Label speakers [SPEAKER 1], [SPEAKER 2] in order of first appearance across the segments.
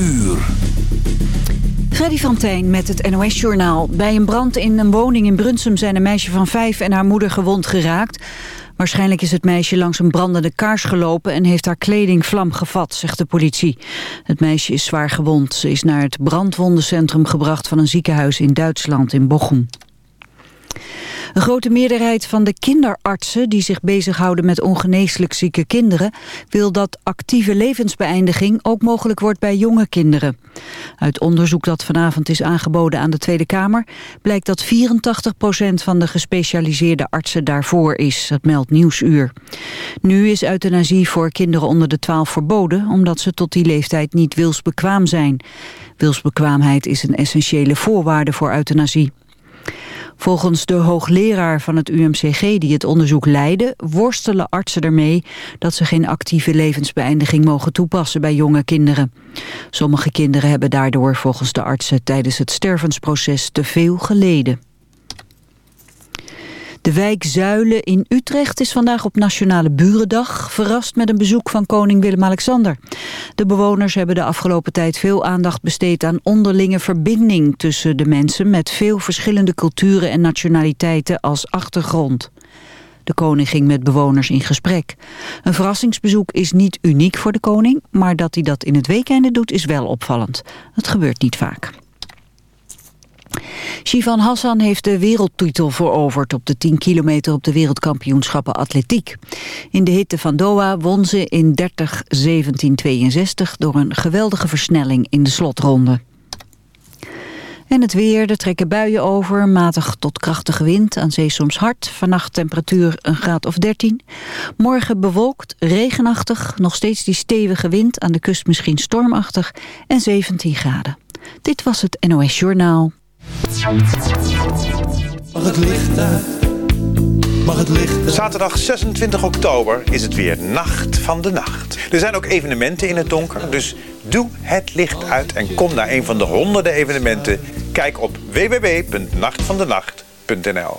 [SPEAKER 1] uur.
[SPEAKER 2] Freddy van Tijn met het NOS-journaal. Bij een brand in een woning in Brunsum zijn een meisje van vijf en haar moeder gewond geraakt. Waarschijnlijk is het meisje langs een brandende kaars gelopen... en heeft haar kleding vlam gevat, zegt de politie. Het meisje is zwaar gewond. Ze is naar het brandwondencentrum gebracht van een ziekenhuis in Duitsland, in Bochum. Een grote meerderheid van de kinderartsen die zich bezighouden met ongeneeslijk zieke kinderen wil dat actieve levensbeëindiging ook mogelijk wordt bij jonge kinderen. Uit onderzoek dat vanavond is aangeboden aan de Tweede Kamer blijkt dat 84 van de gespecialiseerde artsen daarvoor is. Dat meldt Nieuwsuur. Nu is euthanasie voor kinderen onder de 12 verboden omdat ze tot die leeftijd niet wilsbekwaam zijn. Wilsbekwaamheid is een essentiële voorwaarde voor euthanasie. Volgens de hoogleraar van het UMCG die het onderzoek leidde... worstelen artsen ermee dat ze geen actieve levensbeëindiging mogen toepassen bij jonge kinderen. Sommige kinderen hebben daardoor volgens de artsen tijdens het stervensproces te veel geleden. De wijk Zuilen in Utrecht is vandaag op Nationale Burendag... verrast met een bezoek van koning Willem-Alexander. De bewoners hebben de afgelopen tijd veel aandacht besteed... aan onderlinge verbinding tussen de mensen... met veel verschillende culturen en nationaliteiten als achtergrond. De koning ging met bewoners in gesprek. Een verrassingsbezoek is niet uniek voor de koning... maar dat hij dat in het weekende doet is wel opvallend. Het gebeurt niet vaak. Shivan Hassan heeft de wereldtitel veroverd op de 10 kilometer op de wereldkampioenschappen atletiek. In de hitte van Doha won ze in 30-17-62 door een geweldige versnelling in de slotronde. En het weer, er trekken buien over, matig tot krachtige wind, aan zee soms hard. Vannacht temperatuur een graad of 13. Morgen bewolkt, regenachtig, nog steeds die stevige wind, aan de kust misschien stormachtig en 17 graden. Dit was het NOS Journaal.
[SPEAKER 3] Mag het licht het licht
[SPEAKER 4] Zaterdag 26 oktober is het weer Nacht van de Nacht. Er zijn ook evenementen in het donker, dus doe het licht uit... en kom naar een van de honderden evenementen. Kijk op www.nachtvandenacht.nl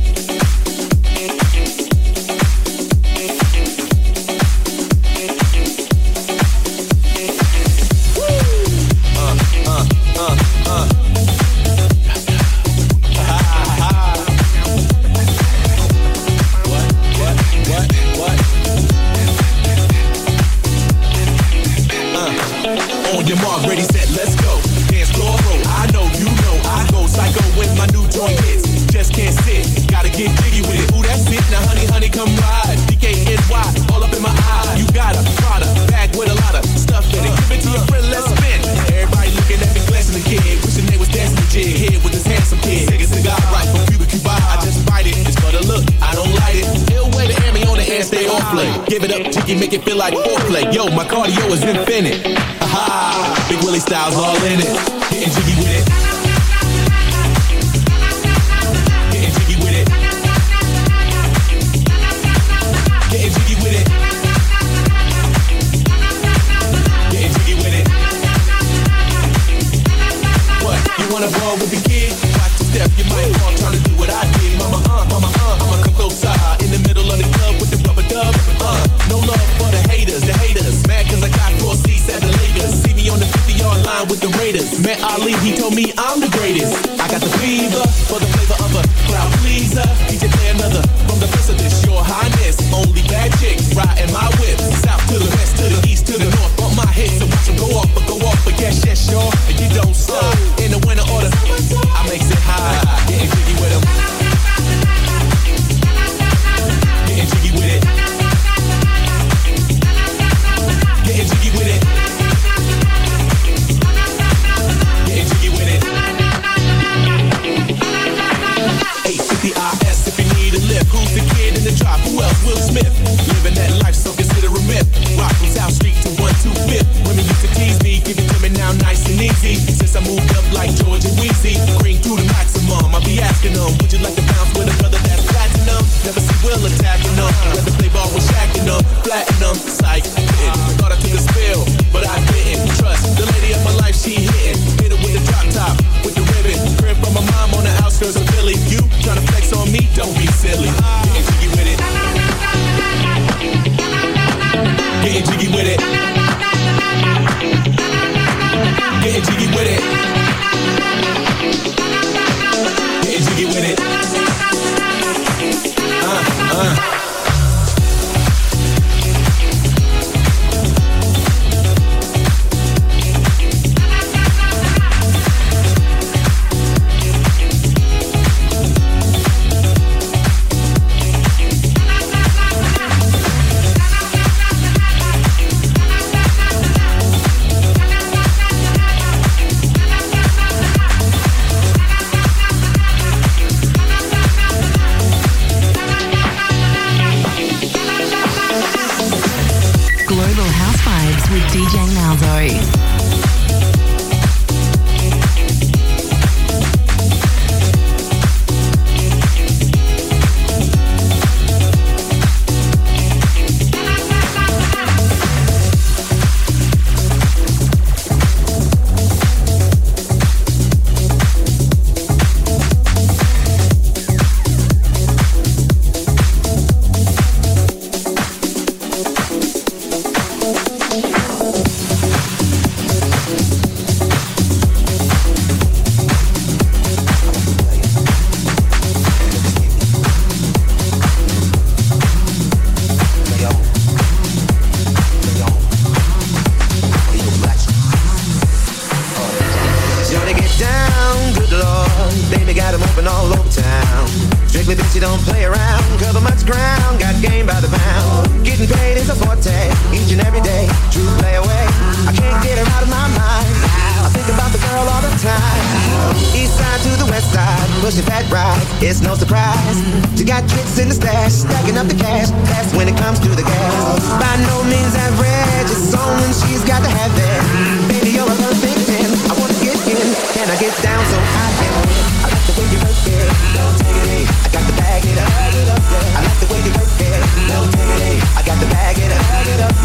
[SPEAKER 5] come ride. DKNY, all up in my eye. You got a product, bag with a lot of stuff in it. Give it to your friend, let's spin. Everybody looking at me, glancing the kid. Wishing they was dancing the jig. Here with this handsome kid. Take a cigar right from Cuba Cuba. I just bite it. It's for the look, I don't light it. Still way to hand me on the hand, stay on play. Give it up, chicky, make it feel like foreplay. Yo, my cardio is infinite. Aha, Big Willie Styles all in it. Getting jiggy with it. with the Raiders. Met Ali, he told me I'm the greatest. I got the fever for the flavor of a crowd pleaser. He can play another from the face of this, your highness. Only bad chicks riding my whip. South to the west, to the east, to the north. Bump my hips and watch them go off, but go off. But yes, yes, sure, and you don't stop easy. Since I moved up like Georgia Wheezy, bring through the maximum. I'll be asking them, would you like to bounce with a brother that's platinum? Never see Will attacking them. Rather play ball with Shaq and them. Flatten them, psych. Thought I took a spill, but I didn't. Trust the lady
[SPEAKER 6] its ground. Got game by the pound. Getting paid is a forte. Each and every day, true play away. I can't get her out of my mind. I think about the girl all the time. East side to the west side, pushing fat ride. It's no surprise. She got tricks in the stash, stacking up the cash. That's when it comes to the gas. By no means average, it's on she's got to have it. Baby, you're a perfect ten. I wanna get in, can I get down so I can? I like the way you work it, don't take it in. I got the bag it up. I like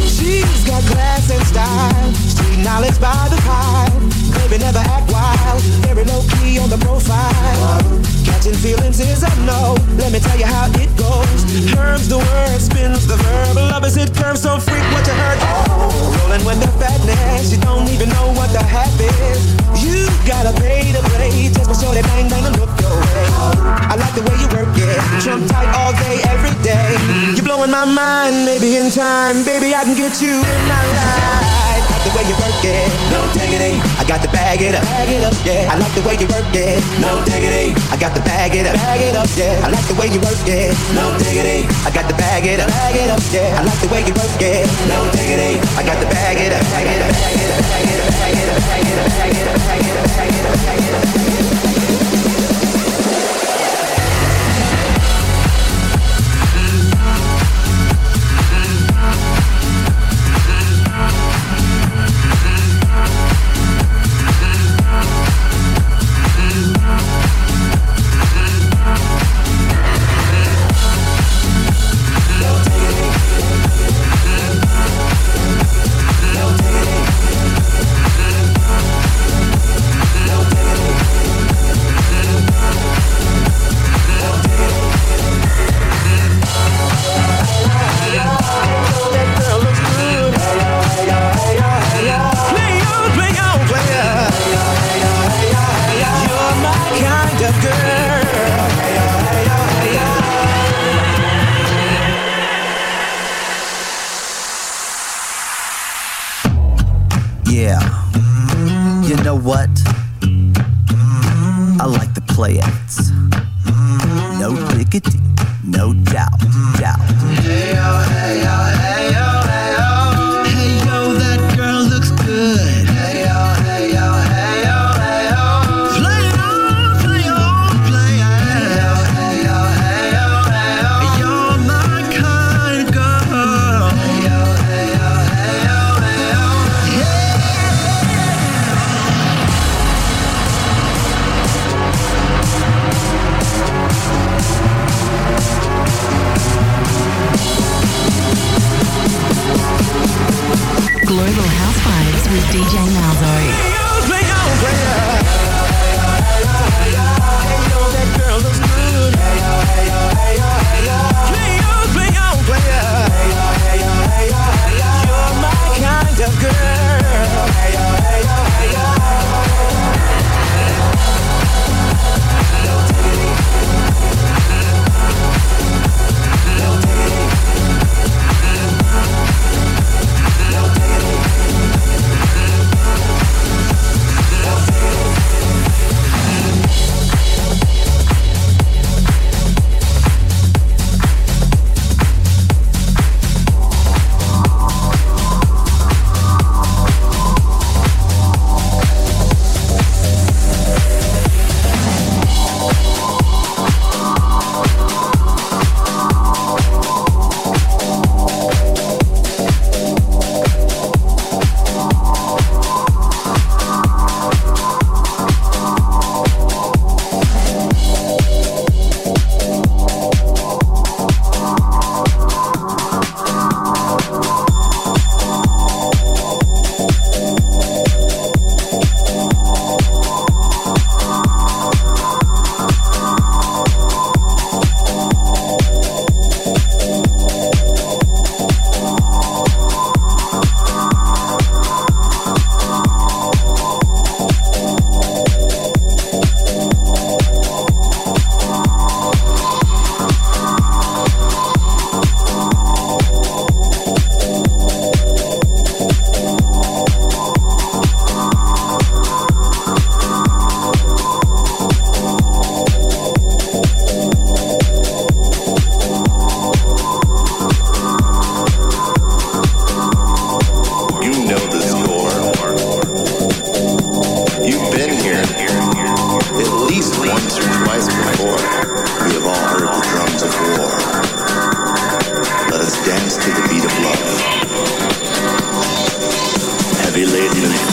[SPEAKER 6] She's got class and style, street knowledge by the pile. Baby never act wild, very low key on the profile. Catching feelings is a no, let me tell you how it goes. Curves the word, spins the verb, love is it curves, don't freak what you heard. Oh, rolling with the fatness, you don't even know what the half is. You gotta pay to play, just for sure they bang bang and look your way. I like the way you work it, trump tight all day, every day. You're blowing my mind, maybe in time, baby I I can get you in my life. Like the way you work it, no diggity. I got to bag it up, bag it up, yeah. I like the way you work it, no diggity. I got to bag it up, bag it up, yeah. I like the way you work it, no diggity. I got to bag it up, bag it up, yeah. I like the way you work it, no diggity. I got to bag it up, bag it up, bag it up, bag it up, bag it up, bag it up, bag it up.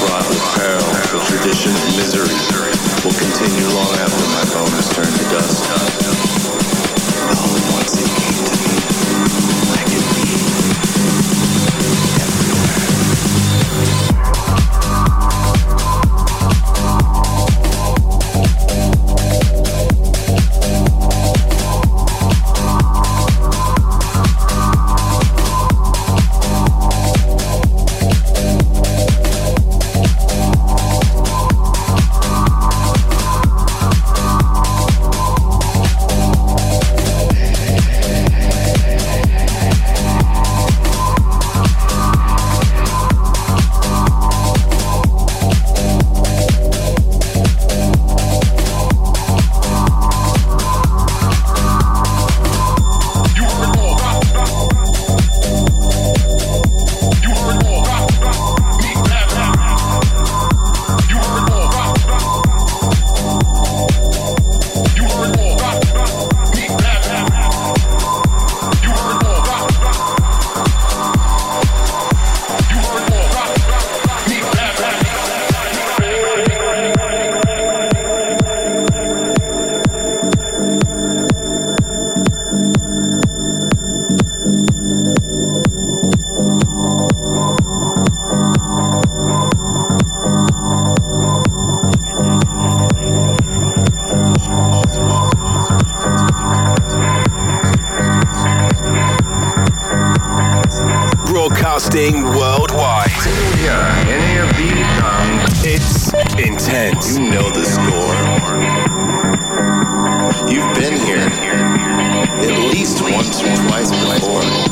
[SPEAKER 7] godless peril, the tradition of misery will continue long after my bones turn to dust. least once or twice before.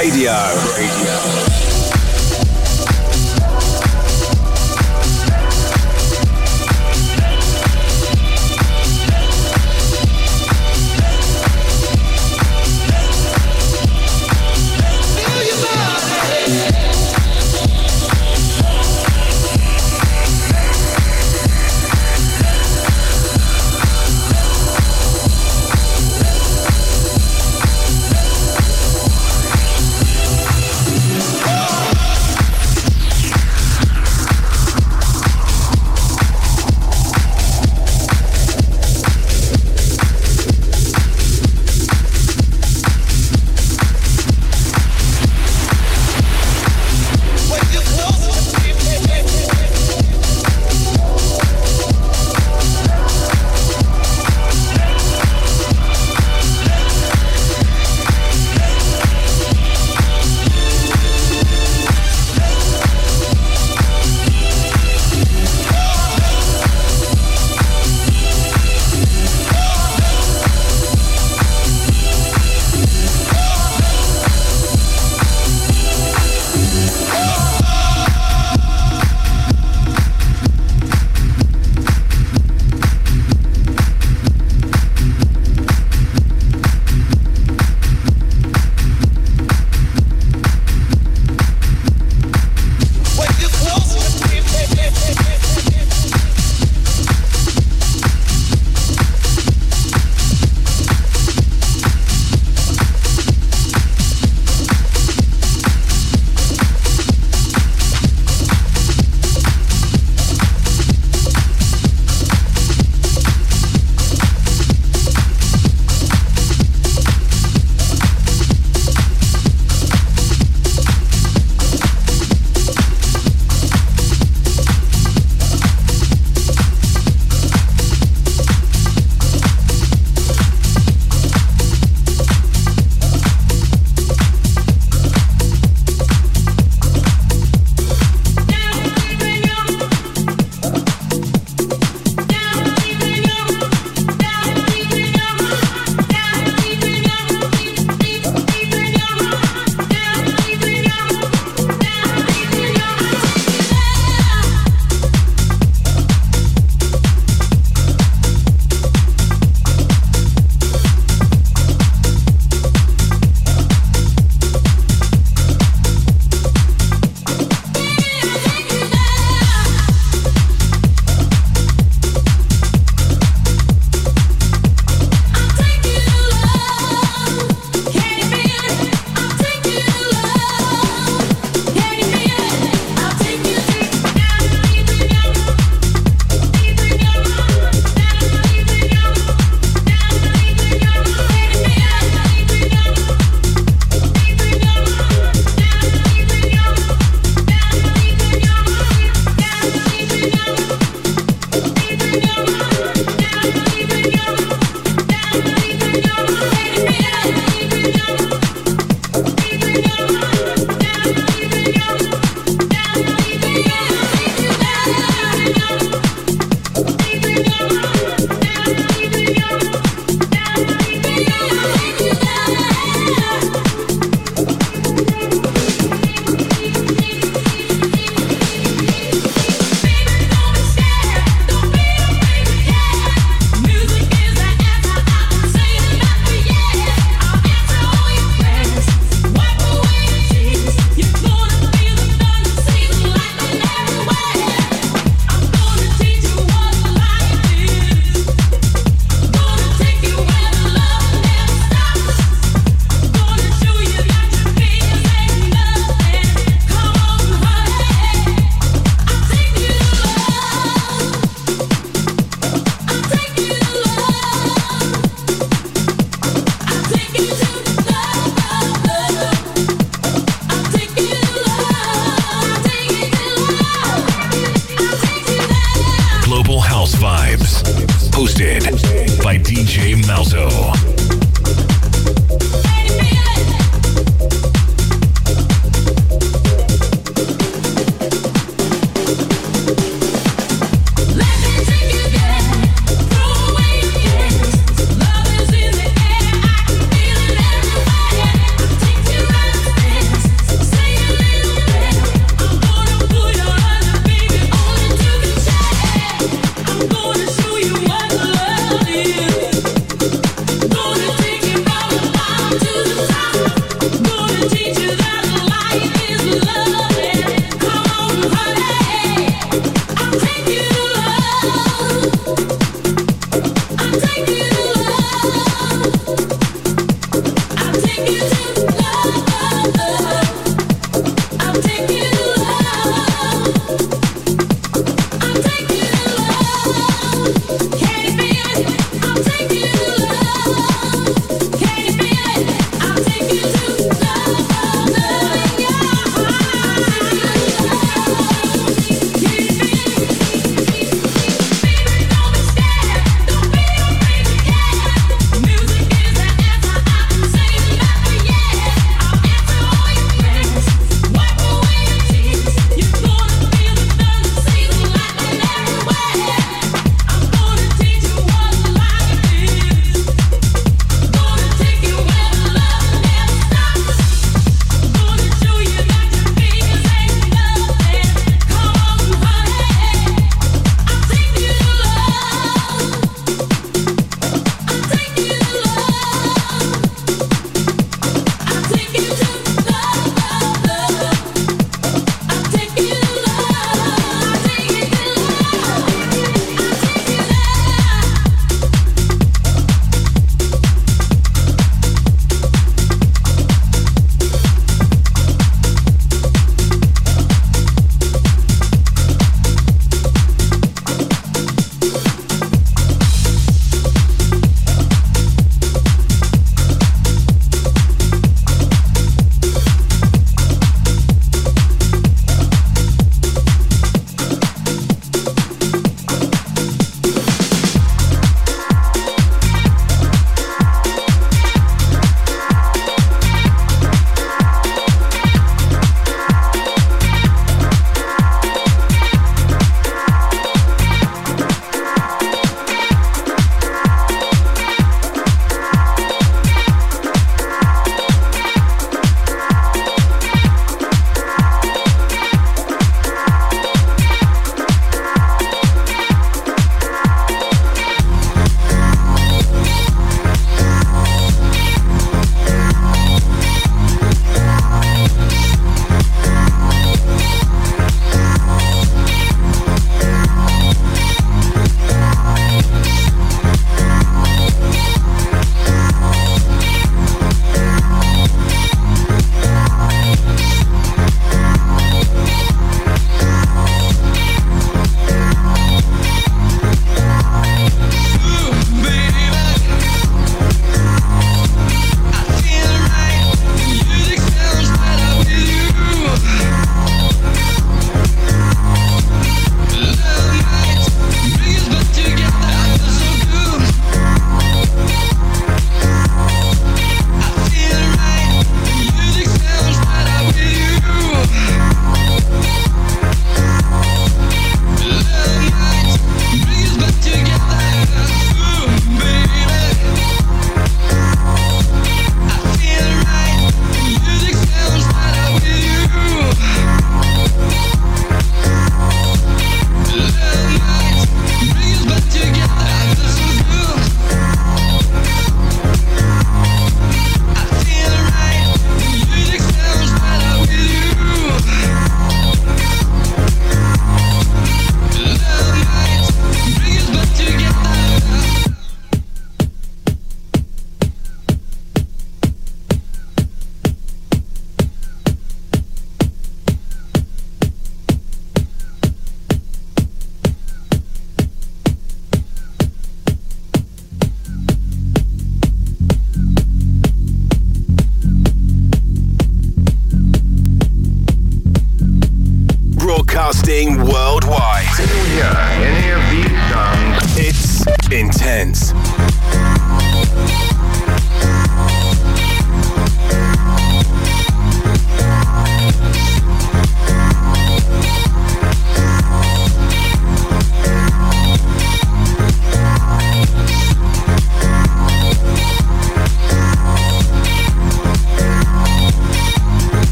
[SPEAKER 1] Radio.
[SPEAKER 8] Radio.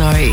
[SPEAKER 9] Sorry.